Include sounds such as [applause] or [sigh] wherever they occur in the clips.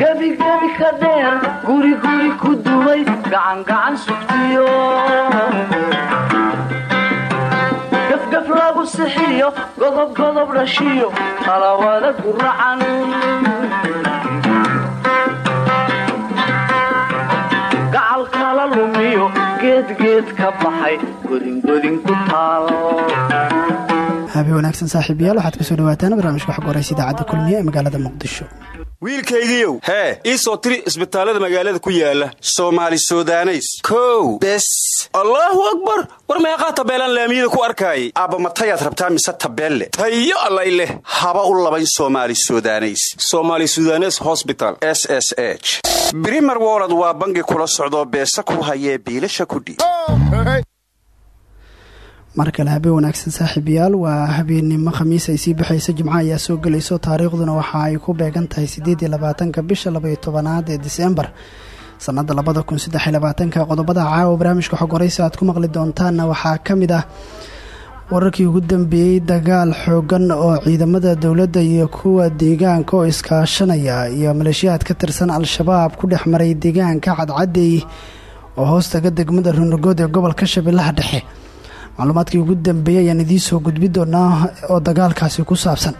gebigebi ka dheer guriguri ku duway gacangacan sugtiyo gafgaf lagu sixiyo godobgodob dhashiyo talawada guracan gacal kala lumiyo geedgeed ka baxay godingodin ku taal habe wanaagsan saaxiibayaal waxaad ku soo dhawaataan barnaamijka waraysa idaacadda kulmiye ee magaalada muqdisho wiilkaygiiow hee ii soo tiri isbitaallada magaalada ku yaalla soomaali sudaneys. Kow. Bes. Allaahu akbar. War meeqaa tabeelaan laamiyada ku arkaayay? Aabba matayaad rabtaa mise tabeelle? Tayo allay leh. Haba u labayn soomaali sudaneys. Somaali sudanes hosbital s s h. Brimer wolod waa bangi kula socdoo beesa ku hayee biilasha kudhiib mar kale habeen wanaagsan saaxiibayaal waa habeennimo khamiis ay sii baxaysa jimco ayaa soo gelayso taariikhduna waxa ay ku beegan tahay siddeed labaatanka bisha labaiyo tobanaad ee diseembar sannadda labada kun saddex labaatanka qodobada caawa barnaamijka xog horeysa aad ku maqli doontaanna waxaa ka mid ah wararkii ugu dambeeyey dagaal xoogan oo ciidamada dowladda iyo kuwa deegaanka oo iskaashanaya iyo maleeshiyaad ka tirsan al-shabaab ku dhex maray deegaanka cadcadeey oo hoostaga degmada runagood ee gobolka shabeellaha dhexe macluumaadkii ugu dambeeyey ayaan idiin soo gudbi doonaa oo dagaalkaasi ku saabsan.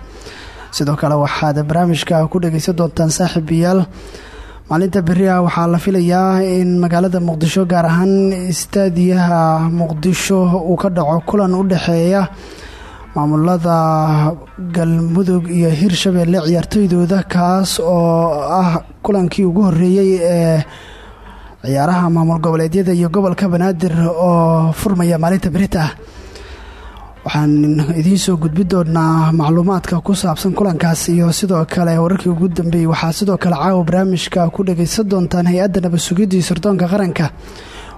Sidoo kale waxaad barnaamijka ku dhageysan doontaan saaxiibayaal. Maalinta beri ah waxaa la filayaa in magaalada muqdisho gaar ahaan istaadiyaha muqdisho uu ka dhaco kulan u dhexeeya maamulada galmudug iyo hirshabeelle ciyaartoydooda kaas oo ah kulankii ugu horeeyey ee ciyaaraha maamul goboleedyada iyo gobolka banaadir oo furmaya maalinta berita ah. Waxaan idiin soo gudbi doonaa macluumaadka ku saabsan kulankaas iyo sidoo kale wararkii ugu dambeeyey waxaa sidoo kale caawa barnaamijka ku dhagaysan doontaan hay'adda nabad sugidda iyo sirdoonka qaranka.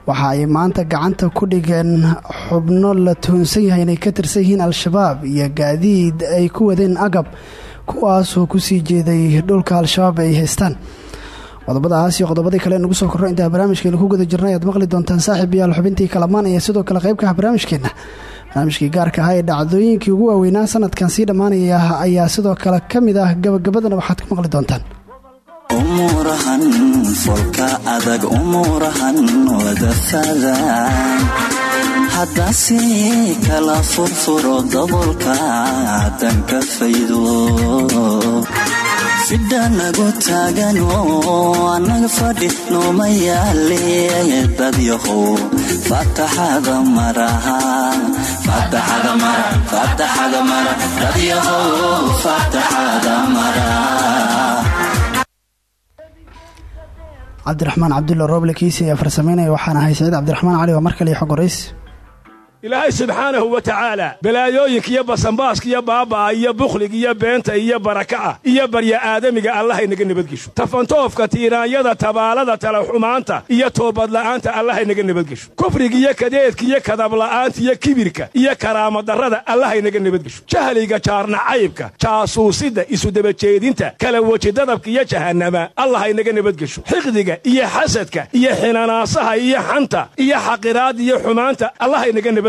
Waxa ay maanta gacanta ku dhigeen xubno la tuhunsan yahay inay ka tirsan yihiin al-shabaab iyo gaadiid ay ku wadeen agab kuwaasoo ku sii jeeday dhulka al-shabaab ay haystaan qodobadaas iyo qodobadii kale nagu soo korro intaa barnaamijkeena ku guda jirnay aad maqli doontaan saaxiib yaal xubintii kalamaan ee sidoo kale qayb ka ah barnaamijkeenna barnaamijkii gaarka ahaa ee dhacdooyinkii ugu waaweynaa sanadkan sii dhammaanaya ayaa sidoo kale ka mid ah gabagabadana waxaad ku maqli doontaan. Umurahan folka adag umurahan wadafada haddase kala furfuro dabolka danka faydo fidhanagu taagan oo annaga fadhi nooma yaale dadyahow fataxada maraha dadyahow fataxada mara cabdiraxmaan cabdulla rooble kiisi ayaa farsameynaya waxaan ahay saciid cabdiraxmaan cali oo mar kale xog horeys ilaahay subxaanahu wa tacaala balaayooyinka iyo basanbaaska iyo baaba'a iyo bukhliga iyo beenta iyo baraka'a iyo barya aadamiga allahaynaga nabadgesho. Tafantoofka tiiraanyada tabaalada talaxumaanta iyo toobadla'aanta allahaynaga nabadgesho. Kufriga iyo kadeedka iyo kadabla'aanta iyo kibirka iyo karaamadarrada allahaynaga nabadgesho. Jahliga jaarnacaybka jaasuusidda isudabajeedinta kala wejidadabka iyo jahannama allahaynaga nabadgesho. Xiqdiga iyo xasadka iyo xinanaasaha iyo xanta iyo xaqiraadda iyo xumaanta allahaynaga nabadgesho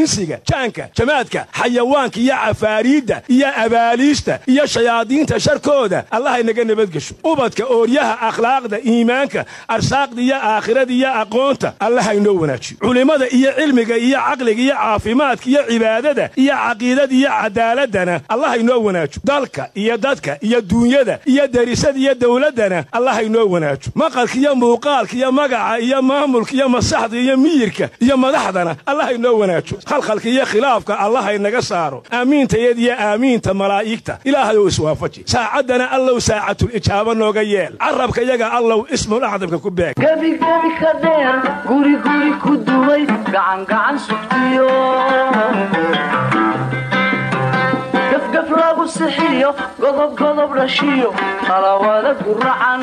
insiga jaanka jamaadka xayawaanka iyo cafaariidda iyo abaaliista iyo shayaadiinta sharkooda allahaynaga nabadgesho ubadka ooryaha akhlaaqda iimaanka arsaaqda iyo aakhirada iyo aqoonta allahaynoo wanaajiyo. Culimmada iyo cilmiga iyo caqliga iyo caafimaadka iyo cibaadada iyo caqiidada iyo cadaaladana allahaynoo wanaajo dalka iyo dadka iyo duunyada iyo derisada iyo dowladdana allahaynoo wanaajo maqalka iyo muuqaalka iyo magaca iyo maamulka iyo masaxda iyo miyirka iyo madaxdana allahaynoo wanaajo khalkhalka iyo khilaafka allahaynaga saaro. Aamiintayad iyo aamiinta malaa'igta. Ilaahayow iswaafaji saacaddana allow saacatul ijaaba nooga yeel. Carabka yaga allow ismul acdamka ku beeg. Guriguri godob godob dhashiyo qalawada guracan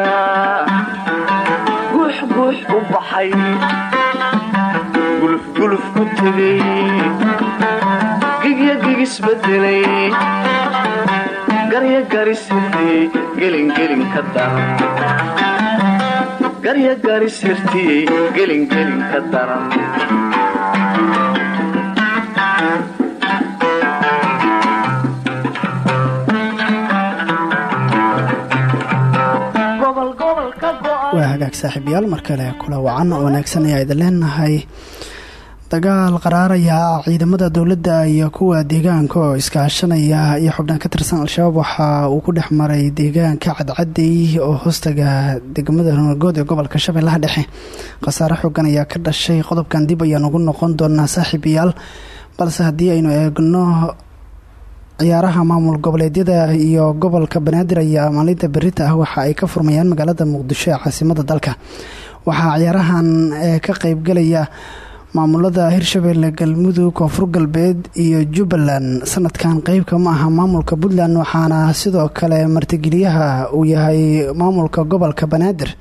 tegay gigya gigisbedelay garya garisirtiyey gelingelin ka daran. Garya garisirtiyey gelingelin ka daran waa hagaag saaxiibayaal mar kale kula wacan oo wanaagsan ayaa idin leenahay dagaal qaraaraya ciidamada dowladda iyo kuwa deegaanka oo iskaashanaya iyo xubnaan ka tirsan al-shabaab. Waxa uu ku dhex maray deegaanka cadcadey oo hoostaga degmada runagood ee gobolka shabeellaha dhexe. Khasaare xoogan ayaa ka dhashay qodobkan dib ayaan ugu noqon doonaa saaxiibayaal balse haddii aynu eegno ciyaaraha maamul goboleedyada iyo gobolka banaadir ayaa maalinta berita ah waxa ay ka furmayaan magaalada muqdisho ee caasimada dalka. Waxaa ciyaarahan ka qeybgalaya maamulada hirshabeelle galmudug koonfur galbeed iyo jubbaland. Sanadkan qeybka ma aha maamulka puntland waxaana sidoo kale martigeliyaha uu yahay maamulka gobolka banaadir.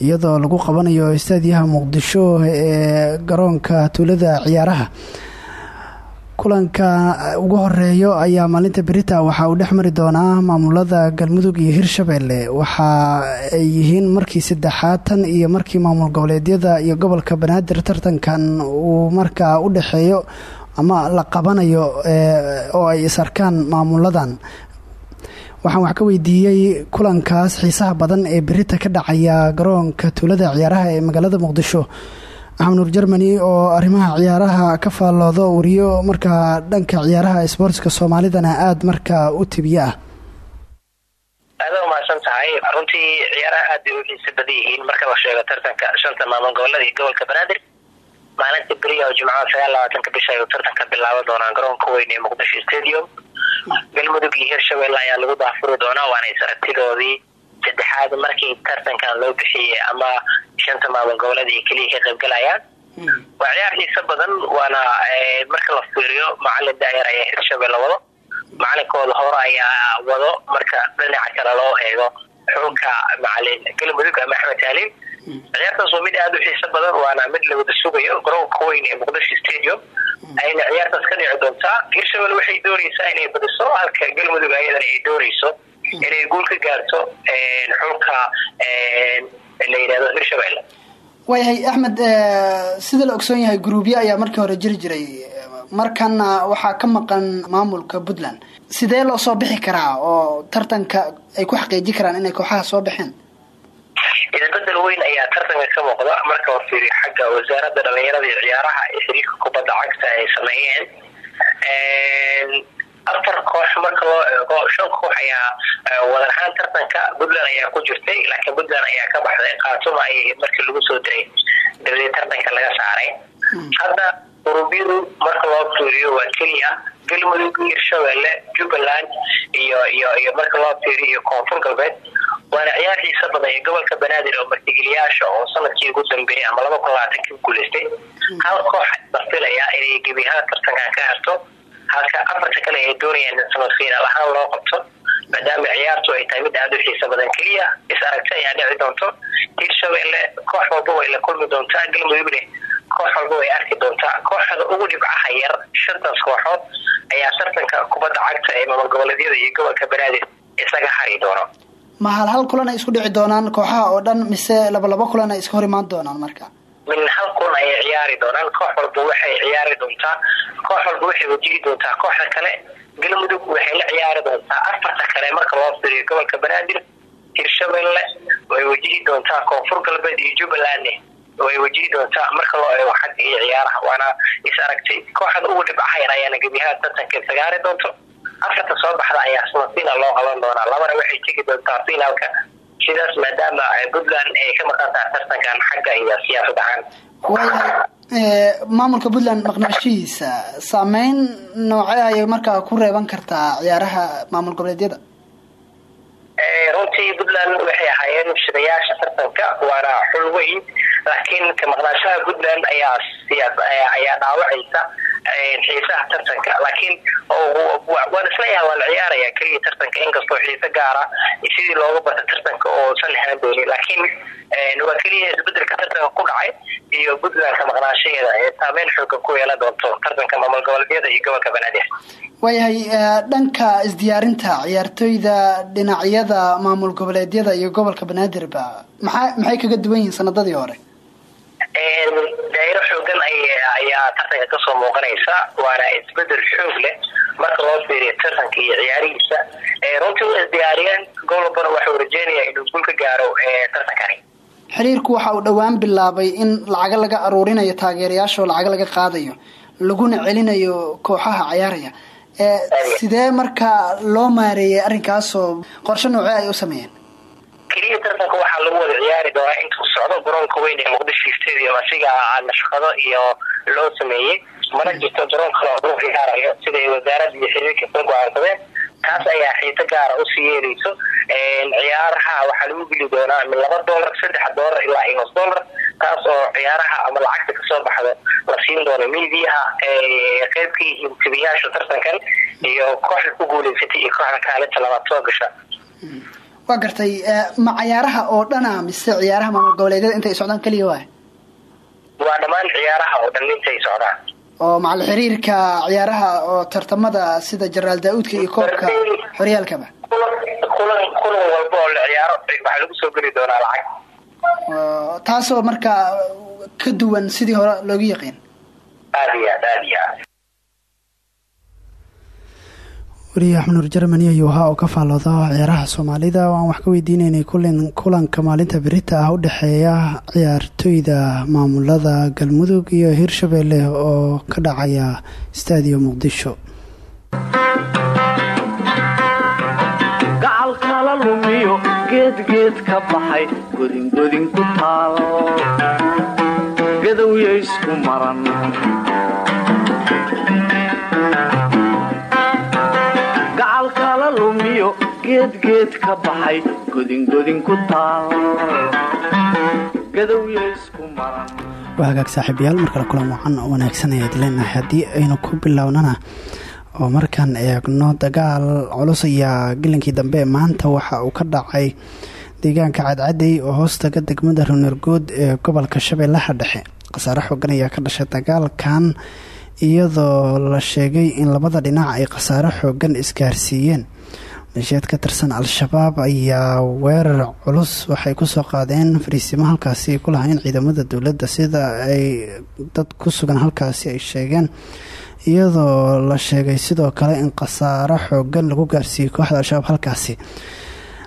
Iyadoo lagu qabanayo istaadiyaha muqdisho ee garoonka tuulada ciyaaraha kulanka ugu horeeyo ayaa maalinta berita waxa uu dhex mari doonaa maamulada galmudug iyo hirshabeelle waxa ay yihiin markii saddexaad tan iyo markii maamul goboleedyada iyo gobolka banaadir tartankan uu markaa u dhexeeyo ama la qabanayo oo ay isarkaan maamuladan waxaan wax ka weydiiyey kulankaas xiisaha badan ee berita ka dhacaya garoonka tuulada ciyaaraha ee magaalada muqdisho nuur jermani oo arrimaha ciyaaraha ka faalloodo wariyo markaa dhanka ciyaaraha isboortiska soomaalidana aada markaa u tibiye ah aada umahadsan tahay runtii ciyaaraha aad bay u xiisa badan yihiin. Marka la sheego tartanka shanta maamul gobollada iyo gobolka banaadir maalinta beriya oo jimcada sagaal labaatanka bisha ayuu tartanka bilaaban doonaa garoonka weyn ee muqdisho stadium. Galmudug iyo hirshabelle ayaa lagu daafuri doonaa waana isaragtidoodii saddexaad markii tartankan loo bixiyey ama shanta maamul goboleed ay keliya ka qaybgalayaan waa ciyaar xiisa badan waana marka la fiiriyo macalin daayar ayaa hirshabelle wado macalinkooda hore ayaa wado marka dhinaca kale loo eego xulka macalin galmudug ama axmed taalin ciyaartaas waa mid aada u xiiso badan waana mid lawada sugayo garoonka weyn ee muqdisho stadium. Ayna ciyaartaas ka dhici doontaa hirshabelle waxay doonaysaa inay badiso halka galmudug ayadana ay doonayso inay guul ka gaarto xulka la yidhahdo hirshabelle waayahay axmed sida la ogsoon yahay gruubyo ayaa markii hore jiri jiray. Markana waxaa ka maqan maamulka puntland. Sidee loo soo bixi karaa oo tartanka ay ku xaqiiji karaan inay kooxaha soo baxeen isbeddel weyn ayaa tartanka ka muuqda. Marka la fiiriyo xagga wasaaradda dhalinyarada iyo ciyaaraha ee xiriirka kubadda cagta ay sameeyeen afar koox marka loo eego shan koox ayaa wadan ahaan tartanka puntland ayaa ku jirtay laakiin puntland ayaa ka baxday kaatuma ay markii lagu soo diray dabadeed tartanka laga saaray. Hadda urubyadu marka loo fiiriyo waa keliya galmudug hirshabelle jubbaland iyo iyo iyo marka loo fiiriyo koonfur galbeed waana ciyaar xiisa badan ee gobolka banaadir oo martigeliyaasha oo sannadkii ugu dambeeyay ama laba kun labaatanki ku guuleystay. Hal koox la filaya inay gebiyahaan tartankan ka harto halka afarta kale ay doonayaan in sanad fiinaal ahaan loo qabto maadaama ciyaartu ay tahay mid aada u xiisa badan. Keliya is aragti ayaa dhici doonto. Hirshabelle koox walba way la kulmi doontaa. Galmudugne koox walba way arki doontaa. Kooxda ugu dhibcaha yar shantaas kooxood ayaa tartanka kubadda cagta ee maamul goboleedyada iyo gobolka banaadir isaga hari doono. Ma hal hal kulan ay isku dhici doonaan kooxaha oo dhan mise laba laba kulan ay iska hor imaan doonaan marka min hal kun ayay ciyaari doonaan. Koox walba waxay ciyaari doontaa. Koox walba waxay wajihi doontaa. Kooxda kale galmudug waxay la ciyaari doontaa. Afarta kale marka loo firiyo gobolka banaadir hirshabelle way wajihi doontaa. Koonfur galbeed iyo jubbaland way wajihi doontaa. Marka loo eego xagga iyo ciyaaraha waana is aragtay. Kooxda ugu dhibcahayn ayaana gebiyahaan tartanka sagaari doonto. Afarta soo baxda ayaa suma final loo qaban doonaa. Labana waxay tegi doontaa finaalka sidaas maadaama puntland ay ka maqan tahay tartankan xagga iyo siyaasad ahaan waayahay maamulka puntland maqnaashihiisa saameyn noocee ayay markaa ku reeban kartaa ciyaaraha maamul goboleedyada runtii puntland waxay ahaayeen shidayaasha tartanka waana xul weyn laakiin ka maqnaashaha puntland ayaa ayaa dhaawacaysa xiisaha tartanka. Laakiin waan isleeyaha waa la ciyaaraya keliya tartanka. Inkastoo xiise gaara sidii looga barta tartanka oosan ahaan doonin laakiin waa keliya isbeddelka tartanka ku dhacay iyo puntland ka maqnaashaheeda ee saameyn xooga ku yeelan doonto tartanka maamul goboleedyada iyo gobolka banaadir waayahay dhanka isdiyaarinta ciyaartooyda dhinacyada maamul goboleedyada iyo gobolka banaadirba maxaa maxay kaga duwan yihiin sanadadii hore daayiro xoogan ayaa tartanka ka soo muuqanaysa waana isbeddel xoog leh. Marka loo fiiriyo tartanka iyo ciyaarihiisa runtii waa isdiyaariyeen golobana waxuu rajeynaya inuu guul ka gaaro tartankani. Xiriirku waxa uu dhowaan bilaabay in lacaga laga aruurinayo taageerayaasha oo lacaga laga qaadayo laguna celinayo kooxaha ciyaaraya. Sidee markaa loo maareeyay arrinkaasoo qorshe noocee ay u sameeyeen keliya tartanka waxaa lagu wada ciyaari doonaa intuu socdo garoonka weyn ee muqdisho stadium asiga nashqado iyo loo sameeyey mana jirto garoon kale oo lagu ciyaarayo siday wasaaradda iyo xiriirka soo go'aansadeen. Taas ayaa xiito gaara u sii yeerayso ciyaaraha waxaa lagu geli doonaa min laba dollar saddex dollar ilaa iyo nus dollar taas oo ciyaaraha ama lacagta ka soo baxdo la siin doono miidiyaha qeybkii iyo tibiyaasha tartankan iyo kooxda ku guuleysatay iyo kooxda kaalinta labaad soo gasha waa gartay ma ciyaaraha oo dhana mise ciyaaraha maamul goboleedyada intay socdaan keliya waay? Waa dhammaan ciyaaraha oo dhan intay socdaan. Oo macal xiriirka ciyaaraha oo tartamada sida jaraal daa-uudka iyo koobka horyaalkaba kulan kulan walba oo la ciyaaro waxaa lagu soo geli doonaa lacag. Taasoo markaa ka duwan sidii hore loogu yaqiin aada iyo aad aada iyo aad wariye axmed nur jermani ayuu ahaa oo ka faallooda ciyaaraha soomaalida. Oo aan wax ka weydiineynay kulanka maalinta berita ah u dhexeeya ciyaartooyda maamulada galmudug iyo hirshabelle oo ka dhacaya staadiyo muqdisho geedgeed ka baxay godingodin ku taal waa hagaag saaxiibayaal markale kulan wacan wanaagsan ayaad leenahay haddii aynu ku bilownana. Oo markaan eegno dagaal culus ayaa gelinkii dambe maanta waxa uu ka dhacay. Deegaanka cadcadey oo hoostaga degmada runergood ee gobolka shabeellaha dhexe. Khasaare xoogan ayaa ka dhashay dagaalkan iyadoo la sheegay in labada dhinac ay khasaare xoogan isgaarsiiyeen maleeshiyaad ka tirsan al-shabaab ayaa weerar culus waxay ku soo qaadeen fariisimo halkaasi ku lahaayeen ciidamada dowladda sida ay dad ku sugan halkaasi ay sheegeen iyadoo la sheegay sidoo kale in khasaaro xoogan lagu gaarsiiyey kooxda al-shabaab halkaasi.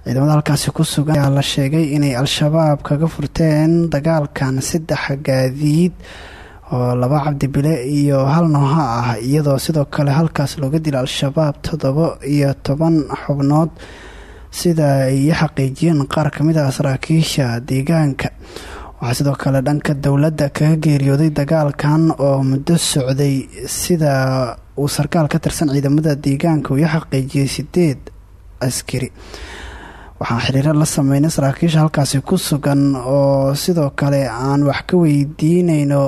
Ciidamada halkaasi ku sugan ayaa la sheegay inay al-shabaab kaga furteen dagaalkan saddex gaadiid oo laba cabdibile iyo hal nooha ah iyadoo sidoo kale halkaas looga dila al-shabaab toddobo iyo toban xubnood sida ay xaqiijiyeen. Qaar ka mid ah saraakiisha deegaanka waxaa sidoo kale dhanka dowladda kaga geeriyooday dagaalkan oo muddo socday sida uu sarkaal ka tirsan ciidamada deegaanka uu xaqiijiyey sideed askari. Waxaan xiriiro la sameynay saraakiisha halkaasi ku sugan oo sidoo kale aan wax ka weydiineyno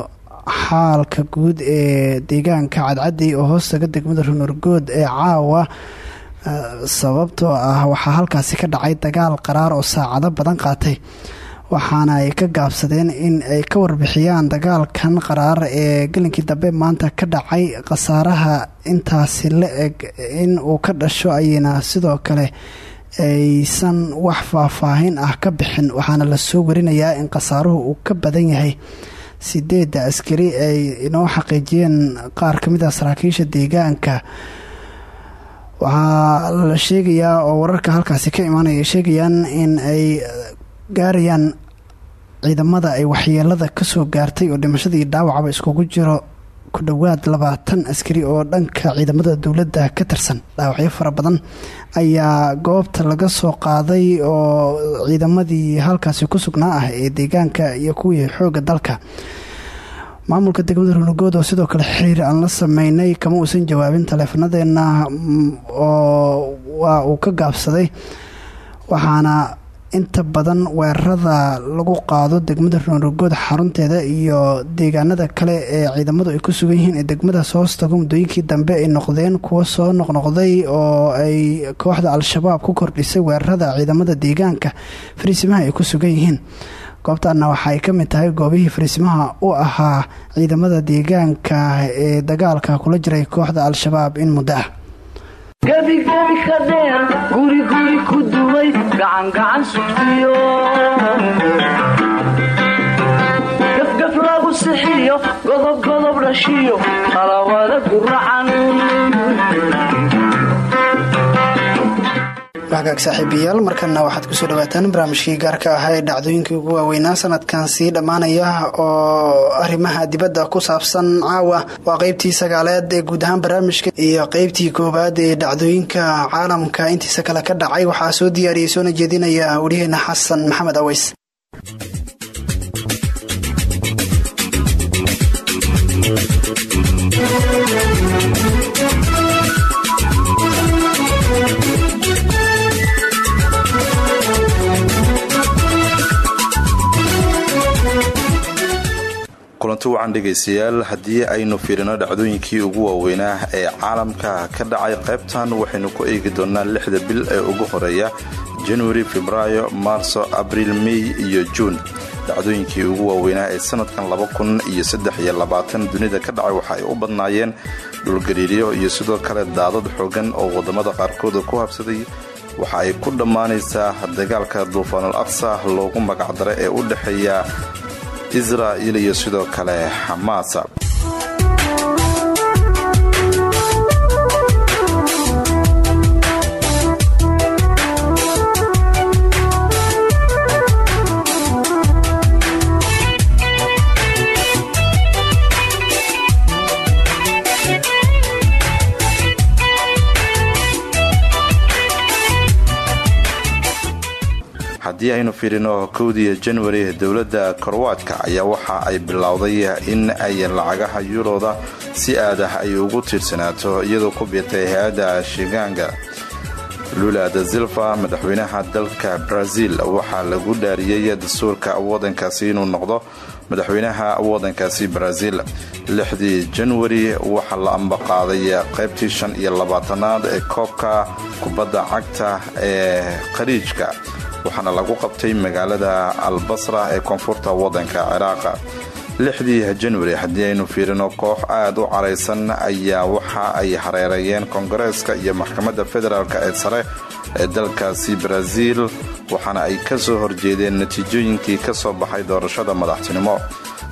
xaalka guud ee deegaanka cadcadey oo hoostaga degmada runurgood ee caawa sababtoo ah waxaa halkaasi ka dhacay dagaal qaraar oo saacado badan qaatay. Waxaana ay ka gaabsadeen in ay ka warbixiyaan dagaalkan qaraar ee gelinkii dambe maanta ka dhacay khasaaraha intaasi la eg in uu ka dhasho ayayna sidoo kale aysan wax faahfaahin ah ka bixin waxaana la soo warinayaa in khasaaruhu uu ka badan yahay sideedda askari ay inoo xaqiijiyeen qaar ka mid ah saraakiisha deegaanka. Waxaa la sheegayaa oo wararka halkaasi ka imaanaya ay sheegayaan in ay gaarayaan ciidamada ay waxyeelada ka soo gaartay oo dhimashadii dhaawacaba iskugu jiro ku dhowaad labaatan askari oo dhanka ciidamada dowladda ka tirsan. Dhaawacyo fara badan ayaa goobta laga soo qaaday oo ciidamadii halkaasi ku sugnaa ah ee deegaanka iyo kuwii xooga dalka. Maamulka degmada runugood oo sidoo kale xiriir aan la sameynay kama uusan jawaabin taleefanadeenna oo waa uu ka gaabsaday waxaana inta badan weerarada lagu qaado degmada runugood xarunteeda iyo deegaanada kale ee ciidamadu ay ku sugan yihiin ee degmadaas hoostaga muddooyinkii dambe ay noqdeen kuwo soo noqnoqday oo ay kooxda al-shabaab ku kordhisay weerarada ciidamada deegaanka. Fariisimaha ay ku sugan yihiin. Goobtaana waxa ay ka mid tahay goobihii fariisimaha u ahaa ciidamada deegaanka ee dagaalka kula jiray kooxda al-shabaab in muddo ah gebigebi ka dheer guriguri ku dumay gacangacan sugtiyo. Gafgaf lagu sixiyo godobgodob dhashiyo qalawada guracan hagaag saaxiibayaal markana waxaad ku soo dhawaataan barnaamijkii gaarka ahaa ee dhacdooyinkii ugu waaweynaa sanadkan sii dhammaanaya oo arrimaha dibadda ku saabsan caawa. Waa qeybtii sagaaleed ee guud ahaan barnaamijka iyo qeybtii koowaad ee dhacdooyinka caalamka. Intiisa kale ka dhacay waxaa soo diyaariyey soona jeedinaya wariyaheena xasan maxamed aweys kulanti wacan dhegaystayaal haddii aynu fiirino dhacdooyinkii ugu waaweynaa ee caalamka ka dhacay qaybtan waxaynu ku eegi doonaa lixda bil ee ugu horreeya januari febraayo maarso abriil mey iyo juun dhacdooyinkii ugu waaweynaa ee sanadkan dunida ka dhacay waxa ay u badnaayeen dhulgariiryo iyo sidoo kale daadad xoogan oo waddamada qaarkooda ku habsaday. Waxa ay ku dhammaanaysaa dagaalka duufaanul aqsa loogu magacdara ee u dhexeeya israa'il iyo sidoo kale xamaasa haddii aynu fiirino kowdii januari dowladda korwaadka ayaa waxa ay bilowday in ay lacagaha yuroda si aadah ay ugu tiirsanaato iyadoo ku biirtay hay'adda shigaanga. Lula da silva madaxweynaha dalka brazil waxaa lagu dhaariyey dastuurka wadankaasi inuu noqdo madaxweynaha wadankaasi brazil. Lixdii januari waxaa la ambaqaaday qaybtii shan iyo labaatanaad ee koobka kubadda cagta ee khariijka waxaana lagu qabtay magaalada albasra ee koonfurta wadanka ciraaqa lixdii januari haddii aynu fiirino koox aad u caraysan ayaa waxa ay hareereeyeen koongareeska iyo maxkamadda federaalk ee sare ee dalkaasi brazil waxaana ay ka soo horjeedeen natiijooyinkii ka soo baxay doorashada madaxtinimo.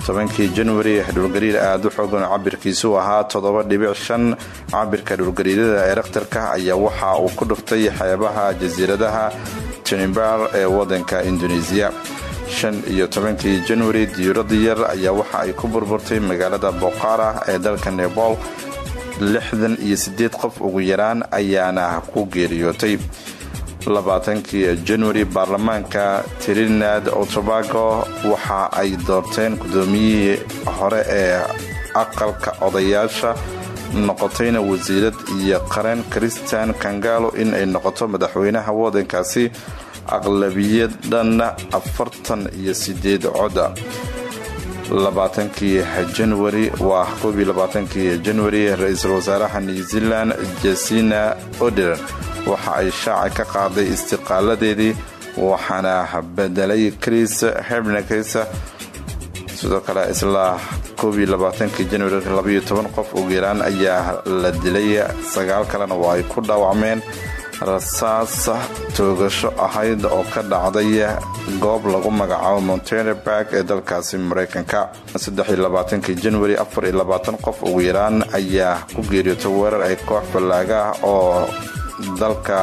Tobankii januari dhulgariir aad u xoogan cabirkiisu ahaa toddoba dhibic shan. Cabirka dhulgariirada ee rakhtarka ayaa waxa uu ku dhuftay xeebaha jasiiradaha janibar ee wadanka indoneesiya shan iyo tobankii januari diirada yar ayaa waxa ay ku burburtay magaalada boqara ee dalka nebol lixdan iyo sideed qof ugu yaraan ayaana ku geeriyootay. Labaatankii januari baarlamaanka trinad otobago waxa ay doorteen gudoomiyihii hore ee aqalka odayaasha noqotayna wasiirad iyo qaran christian kangalo in ay noqoto madaxweynaha wadankaasi aqlabiyad dhan afartan iyo sideed coda labaatankii januari waa koobiyo labaatankii januari ra'iisul wasaaraha new zealand jasina odern waxa ay shaaca ka qaaday istiqaaladeedii waxaana bedelay chris hebnekes sidoo kale isla januari qof ugu yaraan ayaa la dilay. Sagaal kalena waa ay ku dhaawacmeen. Rasaas toogasho ahayd oo ka dhacday goob lagu magacaabo monteneberg ee dalkaasi saddexiyolabaatankii januari qof ugu yaraan ayaa ku geeriyootay weerar ay koox fallaaga ah oo dalka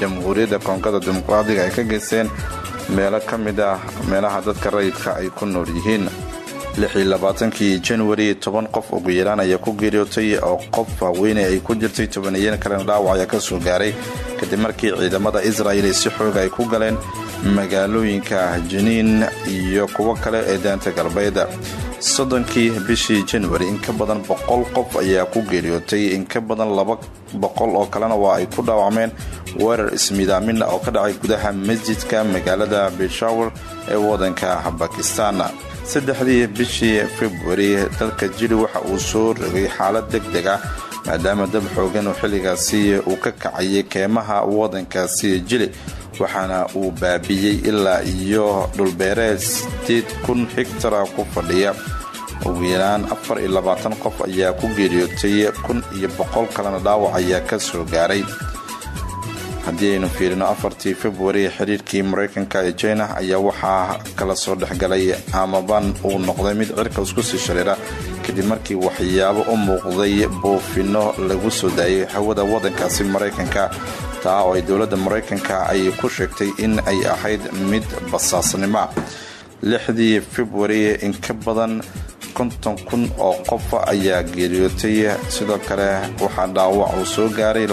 jamhuuriyadda koongoda dimuqraadiga ay ka geysteen. Meelo ka mid ah meelaha dadka rayidka ay ku nool yihiin kii januari toban qof ugu yaraan ayaa ku geeriyootay oo qof haweeney ay ku jirtay tobaniyeen kalena dhaawac ayaa ka soo gaaray. Kadib markii ciidamada israa'il ay si xooga ay ku galeen magaalooyinka jiniin iyo kuwo kale ee daanta galbeed soddonkii bishii januari in ka badan boqol qof ayaa ku geeriyootay in ka badan laba boqol oo kalena waa ay ku dhaawacmeen weerar ismiidaamina oo ka dhacay gudaha masjidka magaalada beshawar ee wadanka bakistan saddexdii bishii februari dalka jili waxa uu soo rogay xaalad deg deg ah maadaama dab xoogan oo xilligaasi uu ka kacayay keemaha wadankaasi jili waxaana uu baabiyey ilaa iyo dhulbeereed sideed kun higtara ku fadhiya. Ugu yaraan afar iyo labaatan qof ayaa ku geeriyootay kun iyo boqol kalena dhaawac ayaa ka soo gaaray haddii aynu fiirino afartii februari xiriirkii maraykanka ee jina ayaa waxaa kala soo dhexgalay amaban uu noqday mid cirka isku sii shariira kadib markii waxyaabo u muuqday buufino lagu soo daayay hawada wadankaasi maraykanka. Taa oo ay dowladda maraykanka ay ku sheegtay in ay ahayd mid basaasnimo. Lixdii februari in ka badan konton kun oo qof ayaa geeriyootay. Sidoo kale waxaa dhaawac uu soo gaaray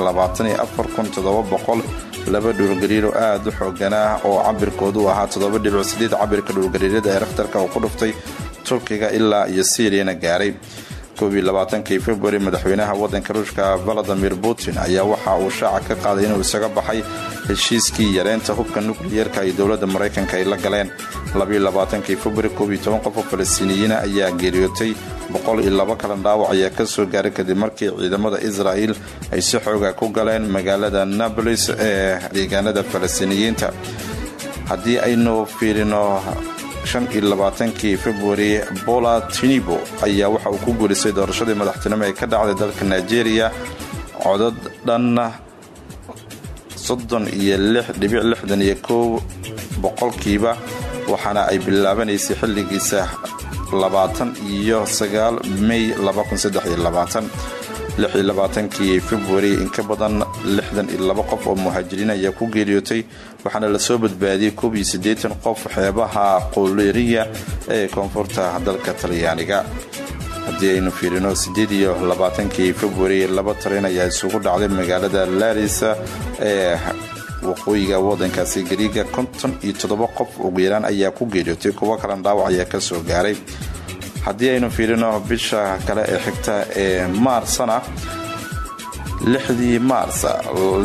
laba dhulgariiro aad u xooganah oo cabirkoodu ahaa cabirka dhulgariirada ee rakhtarka uu ku dhuftay. Turkiga ilaa iyo siiriyana gaaray kii februari madaxweynaha wadanka ruushka valadimir putin ayaa waxa uu shaaca ka qaaday inuu isaga baxay heshiiskii yareynta hubka nukliyeerka ay dowladda maraykanka ay la galeen. Kii februari qof oo falastiiniyiina ayaa geeriyootay kalan dhaawac ayaa ka soo gaaray kadib markii ciidamada israa'il ay si xooga ku galeen magaalada nabolis ee deegaanada falastiiniyiinta haddii aynu fiirino kii februari bola tinibo ayaa waxa uu ku guulisay doorashadii madaxtinimo ee ka dhacday dalka nigeria codad dhan iyo boqolkiiba waxaana ay bilaabanaysay xilligiisa iyo may kii februari in ka badan qof oo muhaajiriin ayaa ku geeriyootay waxaana la soo badbaadiyey qof xeebaha qoleriya ee koonfurta dalka talyaaniga. Haddii aynu fiirino kii februari laba tareen ayaa isugu dhacday magaalada larisa ee waqooyiga wadankaasi gariiga iyo qof ugu yaraan ayaa ku geeriyootay. Kuwo kalan dhaawac ayaa ka soo gaaray haddii aynu fiirino bisha kale ee xigta ee maarsana lixdii maars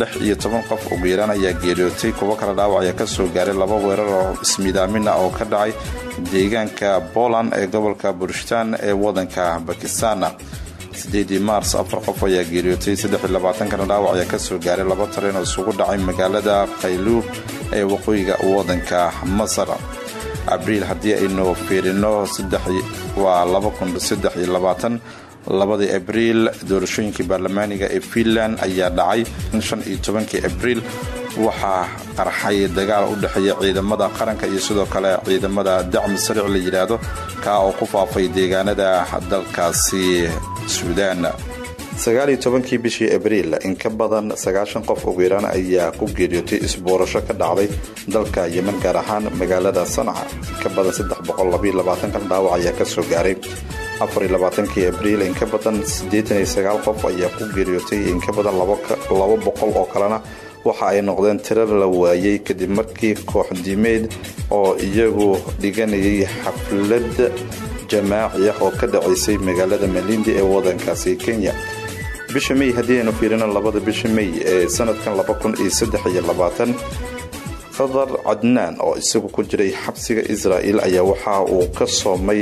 lix iyo toban qof ugu yaraan ayaa geeriyootay. Kuwo kale dhaawac ayaa ka soo gaaray laba weerar oo ismiidaamina oo ka dhacay deegaanka poland ee gobolka burshitaan ee wadanka bakistan sideedii maars afar qof ayaa geeriyootay. Kana dhaawac ayaa ka soo gaaray laba tareen oo isugu dhacay magaalada khayluub ee waqooyiga wadanka masar abriil haddii aynu fiirino waa labadii abriil doorashooyinkii baarlamaaniga ee fiinland ayaa dhacay abriil. Waxaa qarxay dagaal u dhexeeya ciidamada qaranka iyo sidoo kale ciidamada dacmi saric la yidhaahdo kaa oo ku faafay deegaanada dalkaasi suudaan sagaaliyo tobankii bishii abriil in ka badan sagaashan qof ugu yaraan ayaa ku geeriyootay isboorasho ka dhacday dalka yemen gaar ahaan magaalada sanca in ka badan saddex boqol labaiyo labaatankan dhaawac ayaa ka soo gaaray. Afariyo labaatankii abriil in ka badan siddeetan iyo sagaal qof ayaa ku geeriyootay. In ka badan laba boqol oo kalena waxa ay noqdeen tirar la waayey kadib markii koox diimeed oo iyagu dhiganayay xaflad jamaaci ah oo ka dhacaysay magaalada malindi ee wadankaasi kenya bisha may haddii aynu fiirino labada bisha may ee sanadkan fadar cadnaan oo isagu ku jiray xabsiga israa'il ayaa waxa uu ka soomay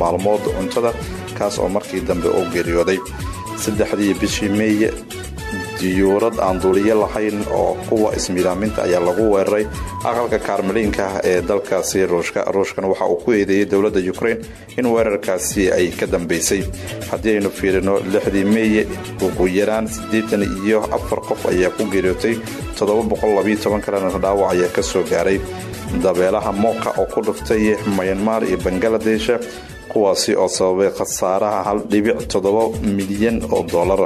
maalmood cuntada kaas oo markii dambe u geeriyooday. Saddexdii bishii may diyuurad aan duuliyo lahayn oo kuwa ismiidaaminta ayaa lagu weeraray. Aqalka kaarmaliinka ee dalkaasi ruushka ruushkana waxa uu ku eedeeyey dowladda ukraine in weerarkaasi ay ka dambaysay haddii aynu fiirino lixdii meey ugu yaraan siddeetan iyo afar qof ayaa ku geeriyootay kalena dhaawac ayaa ka soo gaaray. Dabeelaha mooqa oo ku dhuftay myanmar iyo bangaladesh kuwaasi oo sababay khasaaraha hal dhibic toddoba milyan oo dolar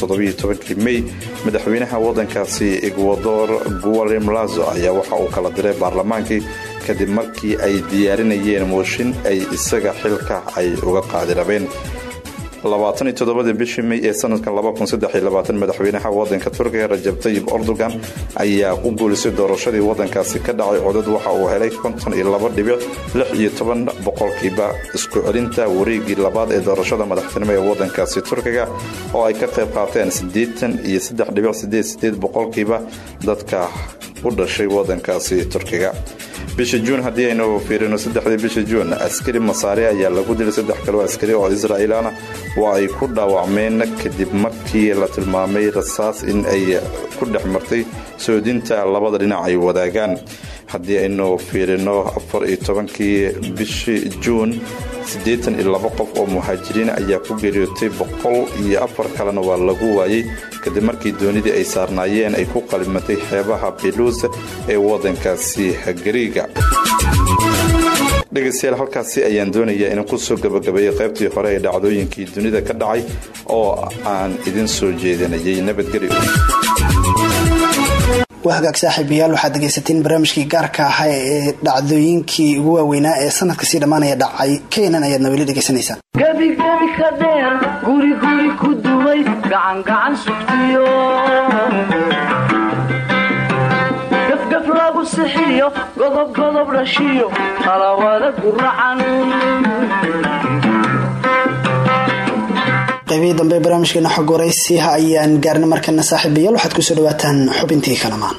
toddobiyo tobankii mey madaxweynaha waddankaasi ecuador gualem lazo ayaa waxa uu kala diray baarlamaankii kadib markii ay diyaarinayeen mooshin ay isaga xilka ay uga qaadi rabeen labaatan iyo toddobadii bishii may ee sanadkan madaxweynaha wadanka turkiga rajab tayib erdogan ayaa ku guulisay doorashadii wadankaasi ka dhacay codad waxa uu helay konton iyo laba dhibic lix iyo toban boqolkiiba isku celinta wareegii labaad ee doorashada madaxtinimo ee wadankaasi turkiga oo ay ka qayb qaateen siddeetan iyo saddex dhibic sideed sideed boqolkiiba dadka u dhashay wadankaasi turkiga bisha juun haddii aynu fiirino saddexdii bisha juun askari masaare ayaa lagu dilay saddex kaloo askari oo israa'iilana waa ay ku dhaawacmeen kadib markii la tilmaamay rasaas in ay ku dhex martay soodinta labada dhinac ay wadaagaan. Haddii aynu fiirino afar iyo tobankii bishii juun siddeetan iyo laba qof oo muhaajiriin ayaa ku geeriyootay boqol iyo afar kalena waa lagu waayey. Kadib markii doonidii ay saarnaayeen ay ku qalimatay xeebaha beluus ee waddankaasi gariiga dhegaystayaal halkaasi ayaan doonayaa inaan ku soo gabagabeeyey qaybtii hore ee dhacdooyinkii dunida ka dhacay oo aan idin soo jeedinayay nabadgelyo waa hagaag saaxiibayaal waxaad dhegaysateen barnaamijkii gaarka ahaa ee dhacdooyinkii ugu waaweynaa ee sanadka sii dhammaanaya dhacay. Keenan ayaadna weli dhegaysanaysaan gebigebi ka dheer guri guri ku dumay gacangacan sugtiyo. Gafgaf lagu sixiyo godob godob dhashiyo qalawada guracan qaybihii dambe barnaamijkeena xog waraysiha ayaan gaarna markana saaxiibayaal. Waxaad ku soo dhawaataan xubintii kalamaan.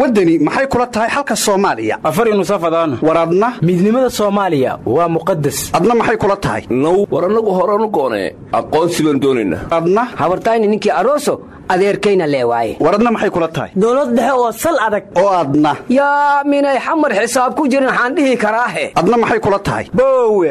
Waddani maxay kula tahay xalka soomaaliya? Afari nusafadaan war adna? Midnimada soomaaliya waa muqadas adna maxay kula tahay? Now war annagu horanu goonee aqoonsi baan doonaynaa adna? Habartayni ninkii aroso adeerkayna leewaaye war adna maxay kula tahay? Dowlad dhexe oo sal adag. Oo adna. Yaa minay xamar xisaab ku jirin waxaan dhihi karaahe adna maxay kula tahay? Boowe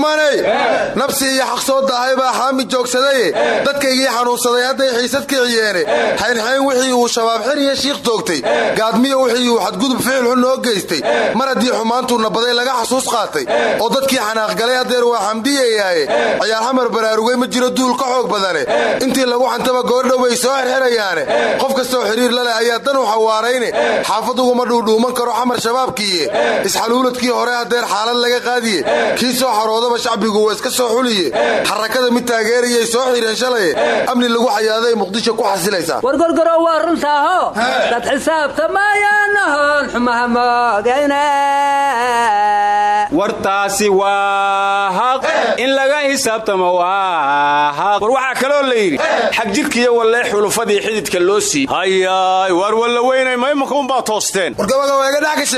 warkalamaaney nabsi iyo xaq soo daahay baa xaami joogsadaye dadkaygii xanuunsaday hadday xiisad kiciyeene xaynxayn wixii uu shabaab xir iyo shiikh toogtay gaadmiyo wixii uu xadgudub ficil xun noo geystay. Mar haddii xumaantuu nabaday laga xasuus qaatay. Oo dadkii xanaaqgalay haddeer waa xamdiyayaaye ciyaar xamar baraarugay ma jiro duul ka xoog badane. Intii lagu xantaba goordhow bay soo xirxirayaane. Qof kastoo xidhiir laleh ayaa dan u xawaarayne. Xaafad uguma dhuudhuuman karo xamar shabaabkiiye. Isxaluuladkii hore haddeer xaalad laga qaadiye. Kii soo xaroodaba shacbigu waa iska soo xuliye. Xarakada mid taageerayay soo xireen shalaye amni lagu xayaaday muqdisho ku xasilaysaa war gorgoro waa runtaaho dad xisaabtamayaanahoon xumaha moogayne wartaasi waa haq in laga xisaabtamo waa haq war waxaa kaloo la yidhi xag jidhkiiyo wallee xulufadii xididka loo sii. Hayaay waar walla weynay maymanka unbaa toosteen. Wargabaga waa iga dhex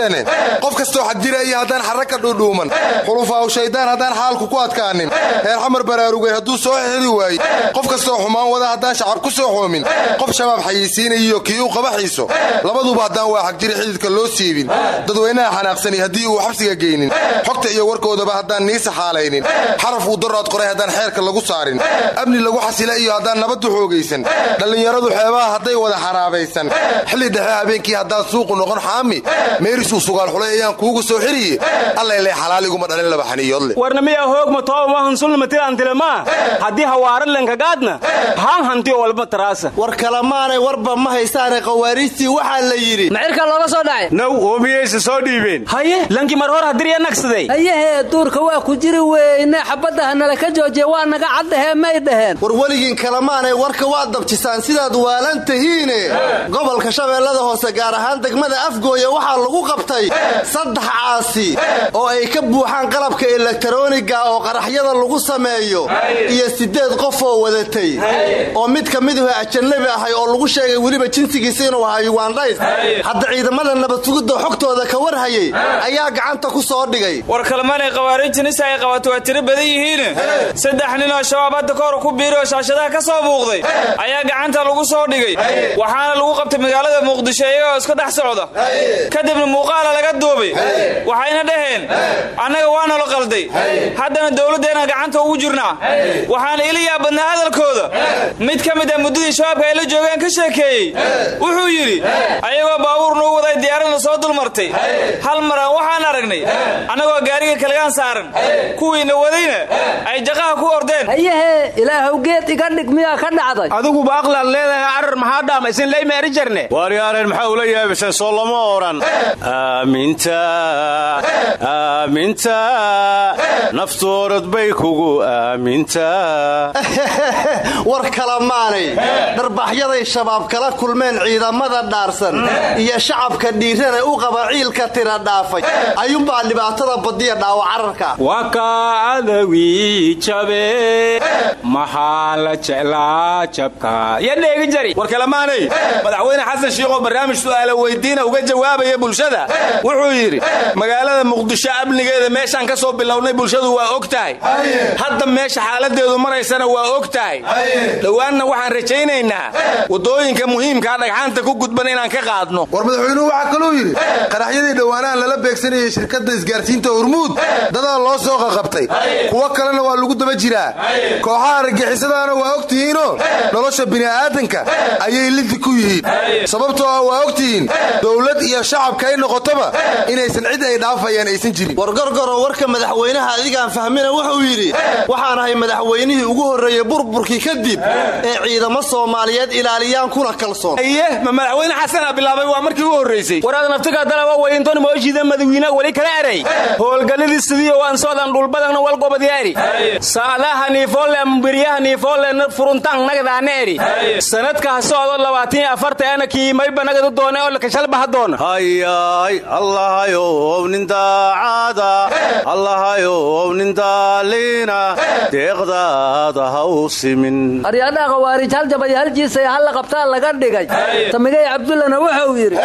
qof kastoo xag jira iyo haddaan xaraka dhuudhuuman. Xulufaaw shaydaan haddaan xaalku ku adkaanin. Reer xamar baraarugay hadduu soo xiri waaye qof kastoo xumaan wada haddaan shacab ku soo xoomin. Qof shabaab xayiisiinayiyo kii u qabaxiiso. Labaduba haddaan waa xagjiri xididka loo siibin. Dadweynaha xanaaqsani haddii uu xabsiga geynin xogta iyo warkoodaba haddaan niisa xaalaynin xaraf uu daraad qoray haddaan xeerka lagu saarin. Amni lagu xasila iyo haddaan nabaddu xoogaysan. Dhallinyaradu xeebaha hadday wada xaraabaysan. Xilli dhexe habeenkii haddaan suuqu noqon xaami. Meerisuu sugaal xulay ayaan kuugu soo xiriye. Allayle xalaaliguma dhalin laba xaniyoodle warnamiya hoogma toobama hunsulmatilantilemaa haddii hawaaralenkagadna haan hanti walba taraasa. War kalamaanay warba ma haysaane khawaariijtii waxaa la yidhi. Macirka looga soo dhacay? Naw oo miyaysa soo dhiibeen. Haye lanki mar hor hadiriya nagsaday hayahee duurka waa ku jiri weyne xabadda hanala ka joojiya waa naga caddahee may dhaheen. War weligiin kalamaanay warka waad dabjisaan sidaad waalan tahiine gobolka shabeellada hoose gaar ahaan degmada afgooya waxaa lagu qabtay saddex caasi oo ay ka buuxaan qalabka elektaroniga oo qaraxyada lagu sameeyo iyo siddeed qof oo wadatay. Oo mid ka miduhu ajanabi ahay oo lagu sheegay weliba jinsigiisa inuu ahaa yugandhays hadda ciidamada nabad sugidda xogtooda ka warhayay ayaa gacanta ku soo dhigay war kalmanay khawaarijinisa ay qabato waa tiro badan yihiin. Saddex nin oo shabaab hadda ka ku biiray oo shaashadaha ka soo muuqday ayaa gacanta lagu soo dhigay. Waxaana lagu qabtay magaalada muqdisho iyagoo iska dhex socda. Kadibna muuqaala laga duubay. Waxayna dhaheen annaga waana la qalday. Haddana dowladdeena gacanta ugu jirnaa waxaana ila yaabadnaa hadalkooda. Mid ka mid ah muddadii shabaabka ay la joogeen ka sheekeeyey. Wuxuu yidhi ayagoo baabuur nuu waday diyaaradna soo dulmartay. Hal maraan waxaan aragnay annagoo gaariga kalgaan saaran. Kuwiina wadayna ay jaqaha ku ordeen. Hayehe ilaahow geed iga dhig miyaa ka dhacday? Adiguba aqlaad leedahay carar maxaa dhaamaysin laymeeri jarne. Waaryaareen maxaa ula yaabiseen soo lama odhan aaminta aaminta naftoorad bay kugu aamintaa [laughs] war kalamaanay dharbaxyaday shabaab kala kulmeen ciidamada dhaarsan. Iyo shacabka dhiirana u qaba ciilka tira dhaafay. Ayuunbaa dhibaatada badiya dhaawa cararka wakaadawii jabe maxaa la jeclaa jabka. Yo dheegi jari. War kalamaanay madaxweyne xasan shiikhoo barnaamij su'aala weydiina uga jawaabaya bulshada. Wuxuu yidhi magaalada muqdisho amnigeeda meeshaan ka soo bilownay bulshadu waa og tahay. Hadda meesha xaaladeedu maraysana waa og tahay. Dhowaanna waxaan rajaynaynaa waddooyinka muhiimkaa dhagxaanta ku gudban inaan ka qaadno. War madaxweynuhu waxaa kaluu yidhi qaraxyadii dhowaanahan lala beegsanayay shirkadda isgaarsiinta hormuud. Dadaa loo soo qaqabtay kuwo kalena waa lagu daba jiraa kooxaha argagixisadaana waa og tihiinoo nolosha bini'aadanka ayay lidi ku yihiin. Sababtoo ah waa og tihiin dowlad iyo shacabka ay noqotoba inaysan cid ay dhaafayaan aysan jirin. Wargorgoro warka madaxweynaha adigaan fahmina wuxuu yidhi waxaan ahay madaxweynihii ugu horreeyey burburkii kadib ee ciidamo soomaaliyeed ilaaliyaan kuna kalsoon. Aye ma madaxweyne xasana bilaabay waa markii ugu horraysay waraad naftiga dalaba wayinton mooshiida madawiina weli kala eray? Howlgalladii sidiyo waan soodan dhulbadagna walgobadyaari saadaha niifoole mbiryaha niifoolena furuntaan nagadaana eri sanadka ha socdo labaatan iyo afartaana kiimayba nagadu doona oo lakashalbaha doona hayay allahayow nin daacada allahayow nin daaliina deeqdaada ha u simin. Aryaadhaha khawaarij hal jabay hal jiisay halla qabtaa laga dhigay. Samigay cabdullana wuxuu yidhi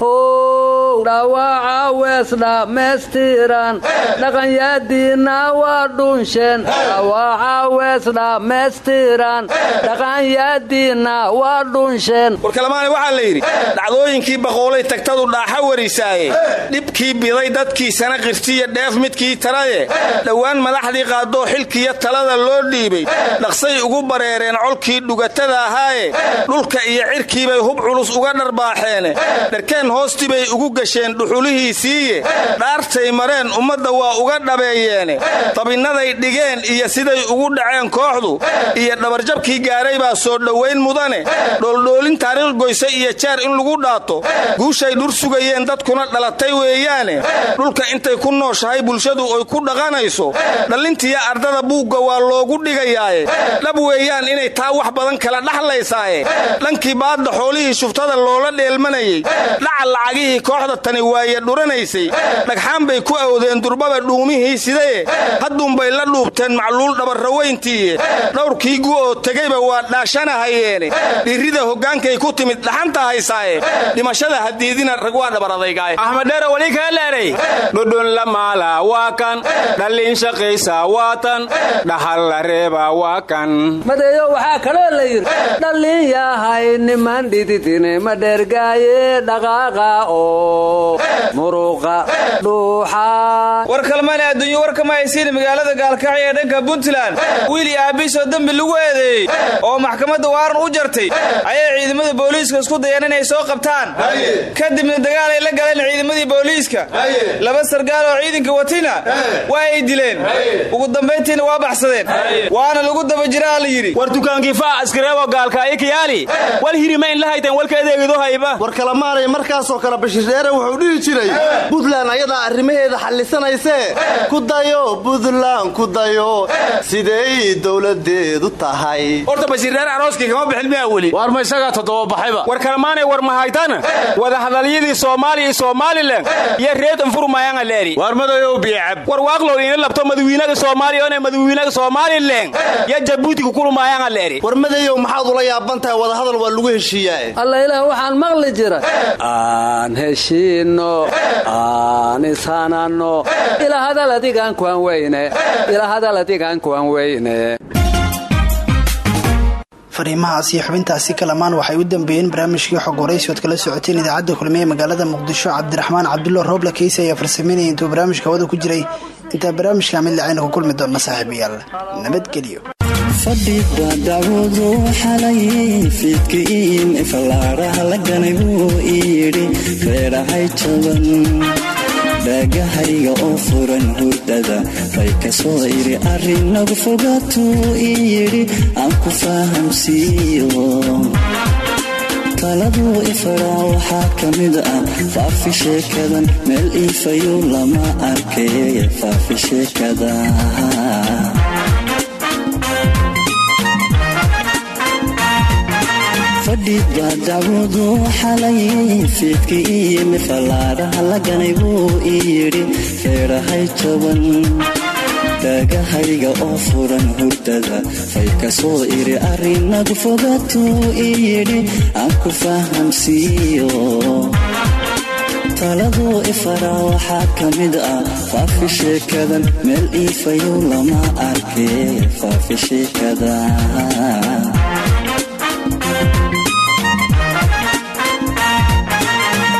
how dhawaaca weesdha meestiiran dhaqanyaadiinna waa dhunsheen dhawaaca weesdha meestiiran dhaqanyaadiinna waa dhunsheen warkalamaani waxaa la yidhi dhacdooyinkii baqoolay tagtadu dhaaxa warisaaye dhibkii biday dadkiisana qirtiya dheef midkii taraye dhowaan madaxdii qaadoo xilkiyo talada loo dhiibay dhaqsay ugu bareereen colkii dhugatada ahaaye dhulka iyo cirkiibay hub culus uga dharbaaxeene dharkeen hoostii bay ugu gasheen dhuxulihiisiiye dhaartay mareen ummadda waa uga dhabeeyeene tabinnaday dhigeen iyo siday ugu dhaceen kooxdu iyo dhabarjabkii gaaray baa soo dhowayn mudane. Dhooldhoolin taariikh goyse iyo jeer in lagu dhaato. Guushay dhur sugayeen dadkuna dhalatay weeyaane. Dhulka intay ku nooshahay bulshadu ay ku dhaqanayso. Dhallintiiyo ardada buugga waa loogu dhigayaaye. Dhab weeyaan inay taa wax badan kala dhaxlaysaaye. Dhankii baadda xoolihii shuftada loola dheelmanayey. Dhaca lacagihii kooxda tani waaye dhuranaysay. Dhagxaan bay ku awdeen durbaba dhuumihii sidaye. Hadduunbay la dhuubteen macluul dhabarraweyntiiye dhowrkii gu oo tegeyba waa dhaashanahayeene dhiirrida hoggaankay ku timid dhaxanta haysaaye dhimashada hadiidina rag waa dhabaradaygaay axmeddheero weli kaa leeray. Dhudhun la maala waa kan. Dhallin shaqaysa waa tan. Dhaxal la reeba waa kan. Madeeyo waxaa kaloo la yidhi dhallin yahay niman dhididine ma dhergaaye dhaqaaqa oo muruqa dhuuxa. War kalmane adduunyo warkama haysiina magaalada gaalkacyo ee dhanka puntland wiil iyo aabiisoo dembi lagu eedeeyey oo maxkamadda waaran u jartay ayay ciidamada booliiska isku dayeen inay soo qabtaan. Kadibna dagaal ay la galeen ciidamadii booliiska. Laba sargaal oo ciidanka watina waa ay dileen. Ugu dambayntiina waa baxsadeen. Waana lagu daba jiraa la yidhi. War dukaankii faa askareebo gaalkaayo kiyaali wal hirima in la hayteen walka adeegido hayba. War kalamaanay markaasoo kale bashiirdheere wuxuu dhihi jiray buntland ayadaa arrimaheeda xallisanaysee ku dayo buntland ku dayo siday dowladeedu tahay. Horta bashiirdheere arooskii kama bixin miyaa weli. Waar ma isagaa toddoba baxayba? War kalamaanay war mahaytana wadahadalyadii soomaaliya iyo somalilan iyo reed anfurmayanga leeri. Waar madayow biicab war waaqlow ina labto madawiinaga soomaaliya one madawiinaga somalilan iyo jabuutiga kulumayanga leeri. War madayow maxaad ula yaaban tahay? Wadahadal waa lagu heshiiyaa alla ilaah waxaan maqli jira aan heshiinno aan ishananno ila hadal adigaan kuwan weyne. Ila hadal adigaan kuwan weyne fariimahaas iyo xubintaasi kalamaan waxay u dambeeyeen barnaamijkii xog kala socoteen idaacadda kulmiye magaalada muqdisho cabdiraxmaan cabdulla rooble keysi ayaa farsameynaya intuu barnaamijka hawada ku jiray. Intaa barnaamijka mid lacayna ku kulmi doona saaxiibayaal. Nabadgelyo fadhiba dacwadu xalay fiidkiin dhaagahayga oo furan hurdada. Bay ka soo idhi arrinagu fogaatuu iyidhi aan ku fahamsiiyo taladuu ifaraa waxaa ka mid ah faafi sheekadan meel iifayu lama arkay faafi sheekada fadhiba dacwadu xalay fiidkii iyimi fallaadhaha la ganay buu iyidhi feerahay jaban dhaagahayga oo furan hurdada fay ka soo idhi arrinagu fogaatuu iyidhi aan ku fahamsiiyo taladuu ifaraa waxaa ka mid ah faafi sheekadan meel iifayow lama arkay faafi sheekada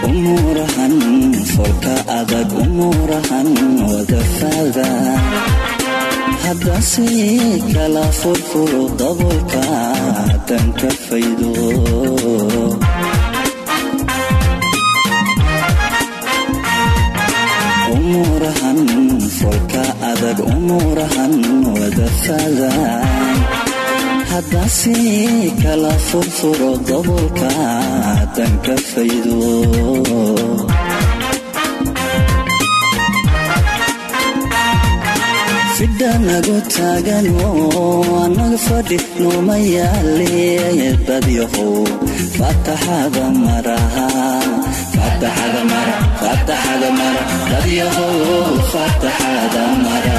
umuurahan folka adag umuurahan wadafaada haddase kala furfuro dabolka hadan ka faydo. Umuurahan folka adag umuurahan wadafaada haddase kala furfuro dabolka hadan ka faydo. Fidhanagu taagan oo anaga fadhi numa yaale dadyahow fataxada maraha fataxada mara fataxada mara dadyahow fataxada mara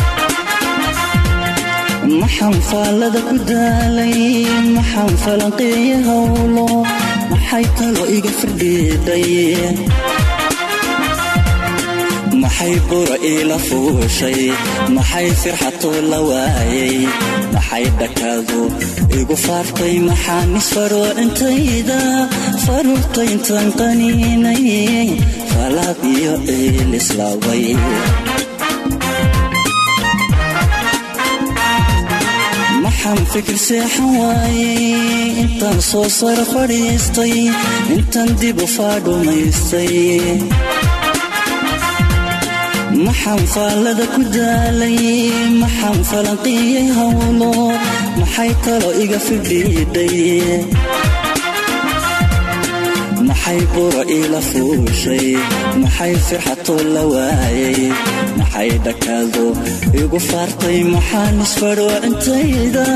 maxaan faallada ku daalay maxaan falanqeeye howlo maxay talo iga firdhiidhay maxay bura iila fuushay maxay firxatoo la waayay maxay dhakaadu igu faartay maxaan isfaroo intayda faruurtayntan qaniinay falaad iyo ciil maxaan fikir seexan waayay intaan soo sar fadhiistay intaan dib u faadhumaystay maxaan faallada ku daalay maxaan falanqiyey howlo maxay talo iga fidhiidhay maxay bura iila fuushay? Maxay firxatoo la waayay? Maxay dhakaado igu faartay maxaan isfadhoo intayda?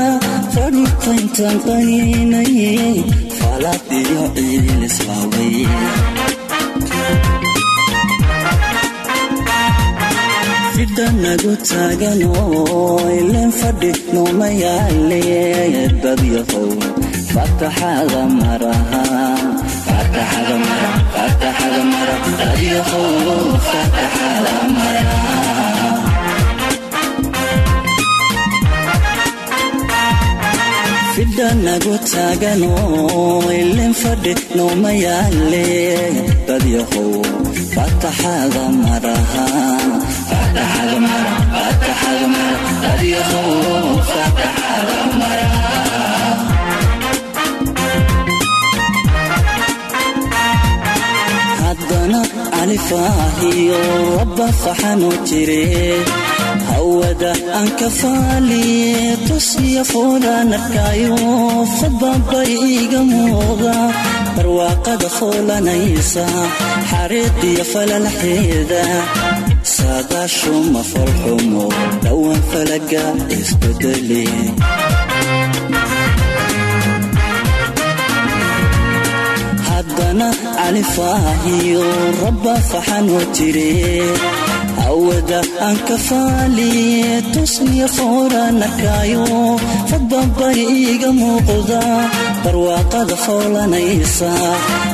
Qaniinay faalaad iyo ciil islaaway fidhanagu taagan oo ileen fadhi nooma yaale dadyahow fataxada maraha fataxada mara fataxada mara dadyahow fataxada mara fidhanagu taagan oo ileen fadhi nooma yaale dadyahow fataxada maraha haddana califaahiyo rabba faxanu jire hawada aan ka faaliye tosiya foolaan arkaayo fadbaanbay iiga muuqda barwaaqada foolanaysa xariiqiyo falalaxeeda saadaashuma falxumo dhowaan falaga isbedeli haddana califaahiyo rabba faxanoo jire hawada aan ka faaliye tusniya fooraan arkaayo fadbanbay iiga muuqda barwaaqada foolanaysa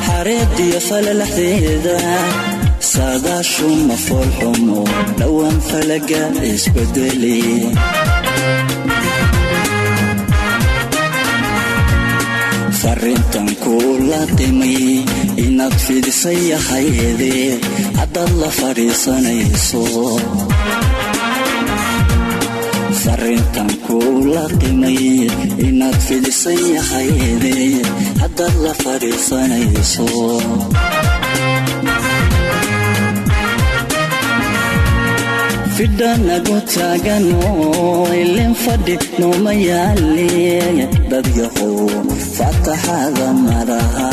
xareediyo falalaxdeeda saadaashuma foolxumo dhowaan falaga isbedeli farintan kuula qimay inaad fidisay yahayde haddaad la fadhiisanayso farintan kuula qimay inaad fidisay yahayde haddaad la fadhiisanayso fidhanagu taaganoo ilin fadhi nooma yaale dadyahow fataxada maraha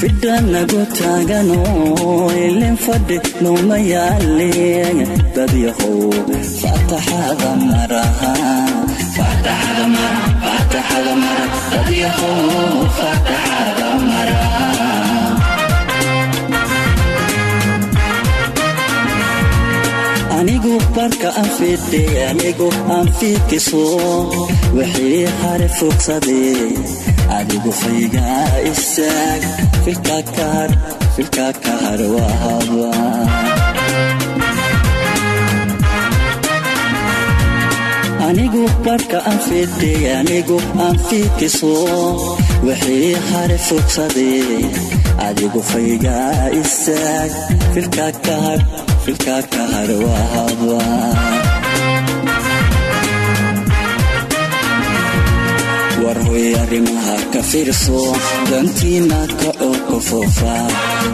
fidhanagu taaganoo ilin fadhi nooma yaale dadyahow fataxada maraha anigu barka aan fidhe anigu aan fiikiso wixii hare fogsadee adigu faygaa istaag filka kahar filka kahar waa haba anigu barka aan fidhe anigu aan fiikiso wixii hare fogsadee adigu faygaa istaag filka kahar filka kahar waa haba war hoy arrimaha ka fiirso dantiina kaco ka foofa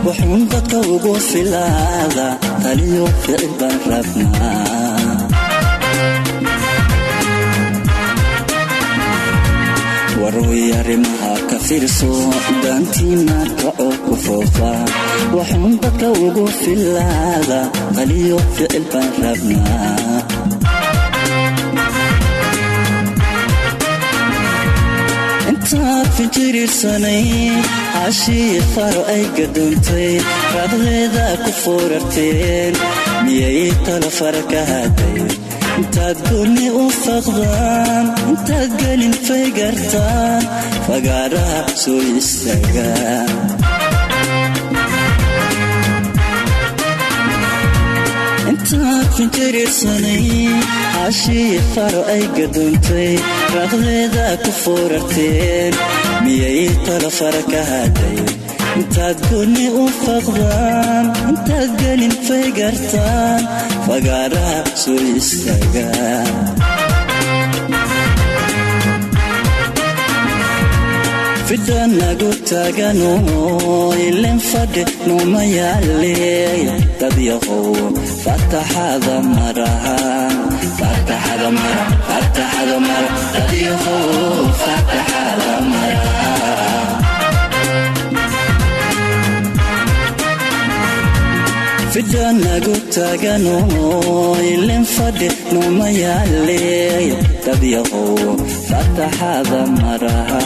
wuxuun dadka ugu filaada taliyo ficil baan rabnaa warhoy arrimaha ka fiirso dantiina kaco ka foofa wuxuun dadka ugu filaada taliyo ficil baan rabnaa intaad finjiriirsanay cashii faro ay gadoontay raadleeda ku foorarteen miyay talo fara ka intaad goonni u faqdaan intaad gelin fay gartaan fagaaraha soo istaagaan intaad finjiriirsanay cashii faro ay gadoontay raaqdeeda ku foorarteen miyay talo fara ka haday intaad goonni u faqdaan intaad gelin fay gartaan fagaaraha soo istaagaan. Fidhanagu taaganoo ilin fadhi nooma yaale. Dadyahow fataxada maraha fidhanagu taaganoo ilin fadhi nooma yaale dadyahow fataxada maraha